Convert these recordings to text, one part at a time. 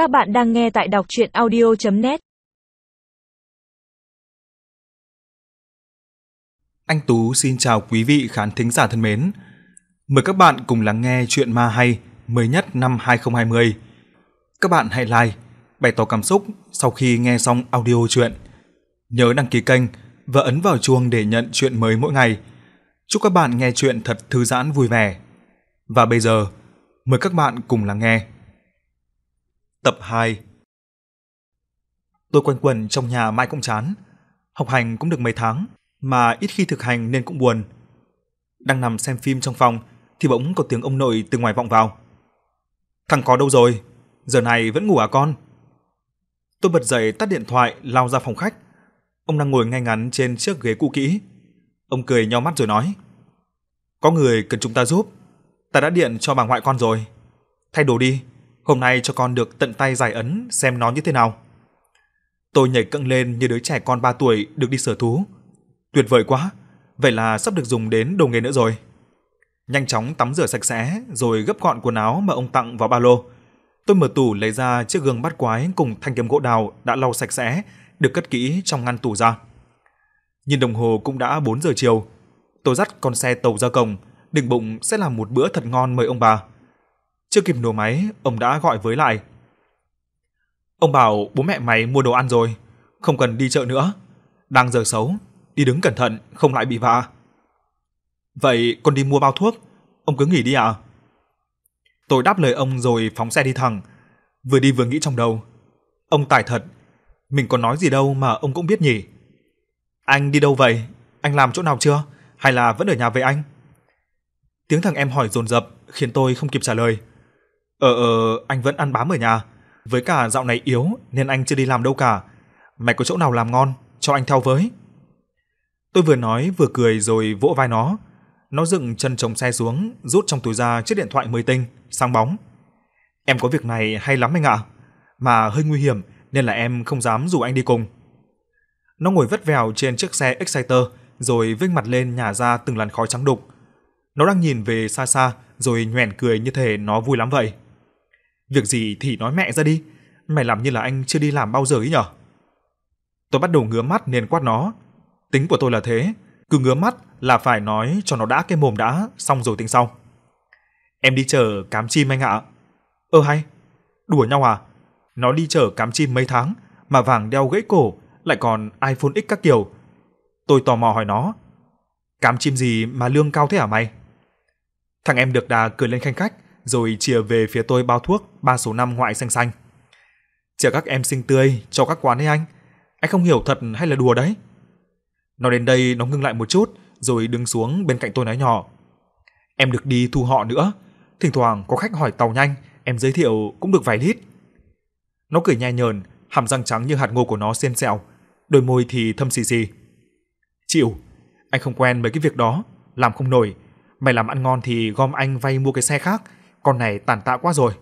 Các bạn đang nghe tại đọc chuyện audio.net Anh Tú xin chào quý vị khán thính giả thân mến. Mời các bạn cùng lắng nghe chuyện ma hay mới nhất năm 2020. Các bạn hãy like, bày tỏ cảm xúc sau khi nghe xong audio chuyện. Nhớ đăng ký kênh và ấn vào chuông để nhận chuyện mới mỗi ngày. Chúc các bạn nghe chuyện thật thư giãn vui vẻ. Và bây giờ, mời các bạn cùng lắng nghe. Tập 2 Tôi quanh quẩn trong nhà mãi cũng chán. Học hành cũng được mấy tháng, mà ít khi thực hành nên cũng buồn. Đang nằm xem phim trong phòng thì bỗng có tiếng ông nội từ ngoài vọng vào. Thằng có đâu rồi? Giờ này vẫn ngủ à con? Tôi bật dậy tắt điện thoại lao ra phòng khách. Ông đang ngồi ngay ngắn trên chiếc ghế cũ kỹ. Ông cười nheo mắt rồi nói: "Có người cần chúng ta giúp. Ta đã điện cho bà ngoại con rồi. Thay đồ đi, hôm nay cho con được tận tay giải ấn xem nó như thế nào." Tôi nhảy cẫng lên như đứa trẻ con 3 tuổi được đi sở thú. Tuyệt vời quá, vậy là sắp được dùng đến đồ nghề nữa rồi. Nhanh chóng tắm rửa sạch sẽ rồi gấp gọn quần áo mà ông tặng vào ba lô. Tôi mở tủ lấy ra chiếc gương bắt quái cùng thanh kiếm gỗ đào đã lau sạch sẽ, được cất kỹ trong ngăn tủ ra. Nhìn đồng hồ cũng đã 4 giờ chiều. Tôi dắt con xe tàu ra cổng, định bụng sẽ làm một bữa thật ngon mời ông bà. Chưa kịp nổ máy, ông đã gọi với lại. Ông bảo bố mẹ mày mua đồ ăn rồi, không cần đi chợ nữa. Đang giờ xấu, đi đứng cẩn thận, không lại bị vạ. Vậy con đi mua bao thuốc, ông cứ nghỉ đi ạ. À? Tôi đáp lời ông rồi phóng xe đi thẳng, vừa đi vừa nghĩ trong đầu. Ông tài thật, mình còn nói gì đâu mà ông cũng biết nhỉ. Anh đi đâu vậy? Anh làm chỗ nào chưa? Hay là vẫn ở nhà với anh? Tiếng thằng em hỏi dồn dập khiến tôi không kịp trả lời. Ờ ờ, anh vẫn ăn bám ở nhà. Với cả dạo này yếu nên anh chưa đi làm đâu cả. Mày có chỗ nào làm ngon, cho anh theo với. Tôi vừa nói vừa cười rồi vỗ vai nó. Nó dựng chân chống xe xuống, rút trong túi ra chiếc điện thoại mới tinh, sáng bóng. Em có việc này hay lắm anh ạ, mà hơi nguy hiểm nên là em không dám rủ anh đi cùng. Nó ngồi vất vèo trên chiếc xe Exciter rồi vênh mặt lên nhả ra từng làn khói trắng đục. Nó đang nhìn về xa xa rồi nhoẻn cười như thể nó vui lắm vậy. Việc gì thì nói mẹ ra đi, mày làm như là anh chưa đi làm bao giờ ấy nhở? Tôi bắt đầu ngứa mắt nên quát nó. Tính của tôi là thế, cứ ngứa mắt là phải nói cho nó đã cái mồm đã, xong rồi tính sau. Em đi chở cám chim anh ạ. Ơ hay, đùa nhau à? Nó đi chở cám chim mấy tháng mà vàng đeo gãy cổ, lại còn iPhone X các kiểu. Tôi tò mò hỏi nó, cám chim gì mà lương cao thế hả mày? Thằng em được đà cười lên khanh khách, rồi chìa về phía tôi bao thuốc ba số năm ngoại xanh xanh. Chở các em xinh tươi cho các quán ấy anh. Anh không hiểu thật hay là đùa đấy? Nói đến đây nó ngưng lại một chút, rồi đứng xuống bên cạnh tôi nói nhỏ. Em được đi thu họ nữa, thỉnh thoảng có khách hỏi tàu nhanh, em giới thiệu cũng được vài lít. Nó cười nhẹ nhờn, hàm răng trắng như hạt ngô của nó xiên xẹo, đôi môi thì thâm xì xì. Chịu, anh không quen mấy cái việc đó, làm không nổi. Mày làm ăn ngon thì gom anh vay mua cái xe khác, con này tàn tạ quá rồi.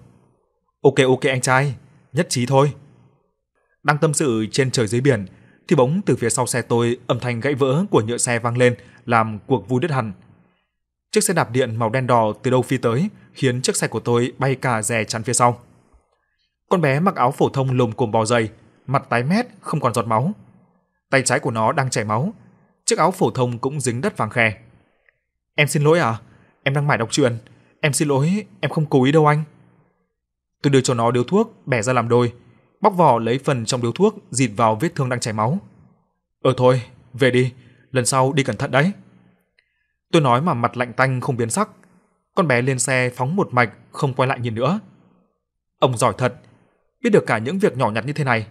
Ok ok anh trai, nhất trí thôi. Đang tâm sự trên trời dưới biển, thì bỗng từ phía sau xe tôi âm thanh gãy vỡ của nhựa xe vang lên, làm cuộc vui đứt hẳn. Chiếc xe đạp điện màu đen đỏ từ đâu phi tới, khiến chiếc xe của tôi bay cả rè chắn phía sau. Con bé mặc áo phổ thông lùm cồm bò dày, mặt tái mét, không còn giọt máu. Tay trái của nó đang chảy máu, chiếc áo phổ thông cũng dính đất vàng khè. Em xin lỗi à, em đang mải đọc truyện, em xin lỗi, em không cố ý đâu anh. Tôi đưa cho nó điếu thuốc, bẻ ra làm đôi, bóc vỏ lấy phần trong điếu thuốc dịt vào vết thương đang chảy máu. "Ờ thôi, về đi, lần sau đi cẩn thận đấy." Tôi nói mà mặt lạnh tanh không biến sắc. Con bé lên xe phóng một mạch, không quay lại nhìn nữa. Ông giỏi thật, biết được cả những việc nhỏ nhặt như thế này.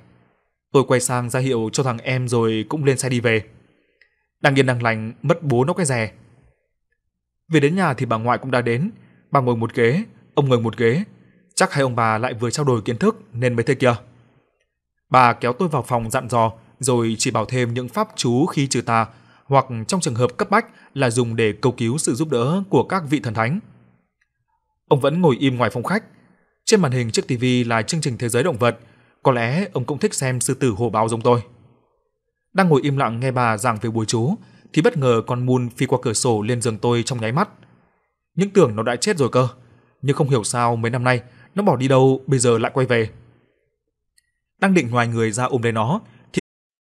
Tôi quay sang ra hiệu cho thằng em rồi cũng lên xe đi về. Đang yên đang lành mất bố nó cái rè. Về đến nhà thì bà ngoại cũng đã đến, bà ngồi một ghế, ông ngồi một ghế. Chắc hai ông bà lại vừa trao đổi kiến thức nên mới thế kia. Bà kéo tôi vào phòng dặn dò rồi chỉ bảo thêm những pháp chú khi trừ tà hoặc trong trường hợp cấp bách là dùng để cầu cứu sự giúp đỡ của các vị thần thánh. Ông vẫn ngồi im ngoài phòng khách. Trên màn hình chiếc tivi là chương trình Thế giới động vật, có lẽ ông cũng thích xem sư tử hổ báo giống tôi. Đang ngồi im lặng nghe bà giảng về bùa chú thì bất ngờ con Moon phi qua cửa sổ lên giường tôi trong nháy mắt. Những tưởng nó đã chết rồi cơ, nhưng không hiểu sao mấy năm nay nó bỏ đi đâu bây giờ lại quay về. đang định ngoài người ra ôm lấy nó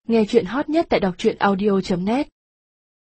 Nghe truyện hot nhất tại doctruyenaudio.net